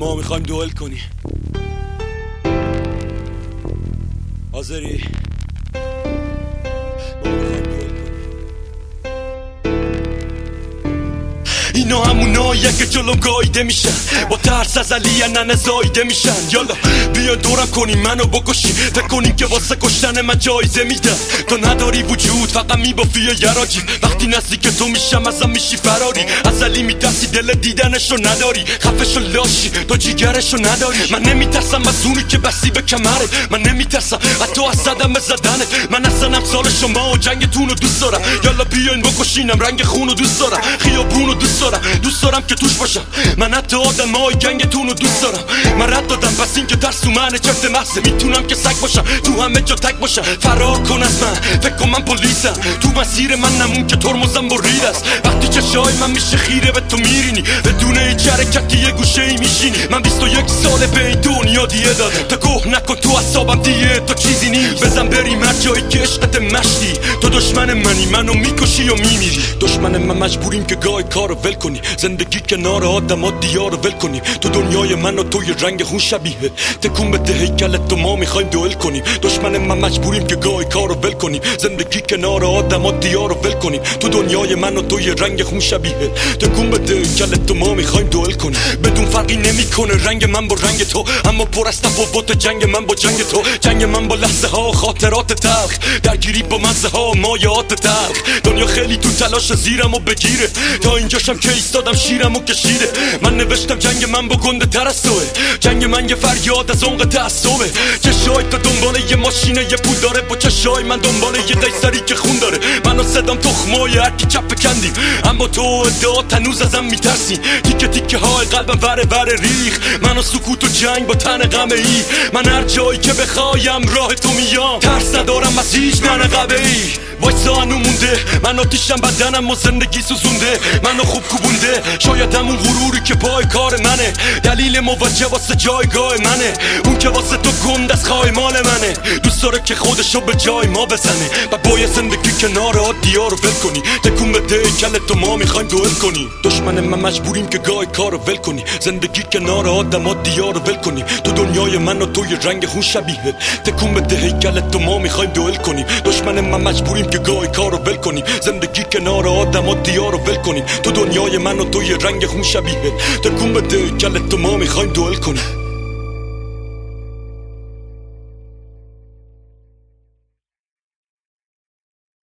ما می‌خوایم دوئل کنیم. حاضری؟ اینا همونایی که جلوم گایده میشن با ترس از علی ننه زایده میشن. یالا بیا دورم کنیم منو بکشی. فکر کنیم که واسه کشتن من جایزه میدن تو نداری وجود فقط میبافی یا یراجی وقتی نزدیک تو میشم ازم میشی فراری. از علی میترسی دل دیدنشو نداری. خفشو لاشی تو جیگرشو نداری. من نمیترسم از اونی که بستی به کمره. من نمیترسم تو از صدم زدنه. من اصلا سال شما و جنگتون رو دوست دارم. یالا بیاین بکشینم رنگ خون رو دوست دارم. خیابون دوست دارم. دوست دارم که توش باشم. من حتی آدم های گنگتون رو دوست دارم. من رد دادم پس این که ترس تو من چفت محضه. می‌تونم که سگ باشم تو همه جا تک باشم. فرار کن از من فکر کن من پلیسم. تو مسیر من نمون که ترمزم برید است. وقتی چشای من میشه خیره به تو میرینی. بدون هیچ حرکتی یه گوشه ای میشینی. من یک سال به این دنیا دیه دادم. تا گوه نکن تو اصابم دیه تو چیزی نیست. بزن بریم هر جایی که عشقت مشتی. تو دشمن منی منو می‌کشی و میمیری. دشمن من مجبوریم که گای کارو ول کنی زندگی کنار آدم ها دیار ول کنی. تو دنیای من و توی رنگ خون شبیه. تکون بده هیکلت تو ما می‌خوایم دوئل کنیم. دشمن من مجبوریم که گای کارو ول کنیم. زندگی کنار آدم ها دیار ول کنیم. تو دنیای من و توی رنگ خون شبیه. تکون بده هیکلت تو ما می‌خوایم دوئل کنیم. فرقی نمی‌کنه. رنگ من با رنگ تو. اما پر از تفاوت جنگ من با جنگ تو. جنگ من با لحظه ها خاطرات تلخ. درگیری با مزه ها مایات تلخ. دنیا خیلی تو تلاش زیرم و بگیره. تا اینجاشم که ایستادم شیرم و کشیده من نوشتم جنگ من با گنده تر از توه. جنگ من یه فریاد از عمق تعصبه. چشای تا دنبال یه ماشینه یه پول داره با چشای من دنبال یه دیسری که خون داره. منو صدام تخمای هرکی چپ کندیم. اما تو ادعا تنوز ازم میترسی. تیکه تیکه های قلبم وره وره ریخ. منو سکوت و جنگ با تن غمه ای من هر جایی که بخوایم راه تو میام. ترس ندارم از هیچ من ای وایسا هنو مونده. من آتیشم بدنم و زندگی سوزونده. منو خوب کوبونده. شاید همون غروری که پای کار منه. دلیل موجه واسه جایگاه منه. اون که واسه تو گند از مال منه. که خودشو به جای ما بزنه. و باید زندگی کنار آدیا رو ول کنی. تکون بده کل تو ما می‌خوایم دوئل کنی. دشمن من مجبوریم که گای کار رو ول کنی. زندگی کنار آدم آدیا رو ول کنی. تو دنیای من و توی رنگ خون شبیه. تکون بده هیکل تو ما می‌خوایم دوئل کنیم دشمن من مجبوریم که گای کار رو ول کنیم زندگی کنار آدم و دیار رو ول کنیم تو دنیای من و توی رنگ خون شبیه. تکون بده کل تو ما می‌خوایم دوئل کنیم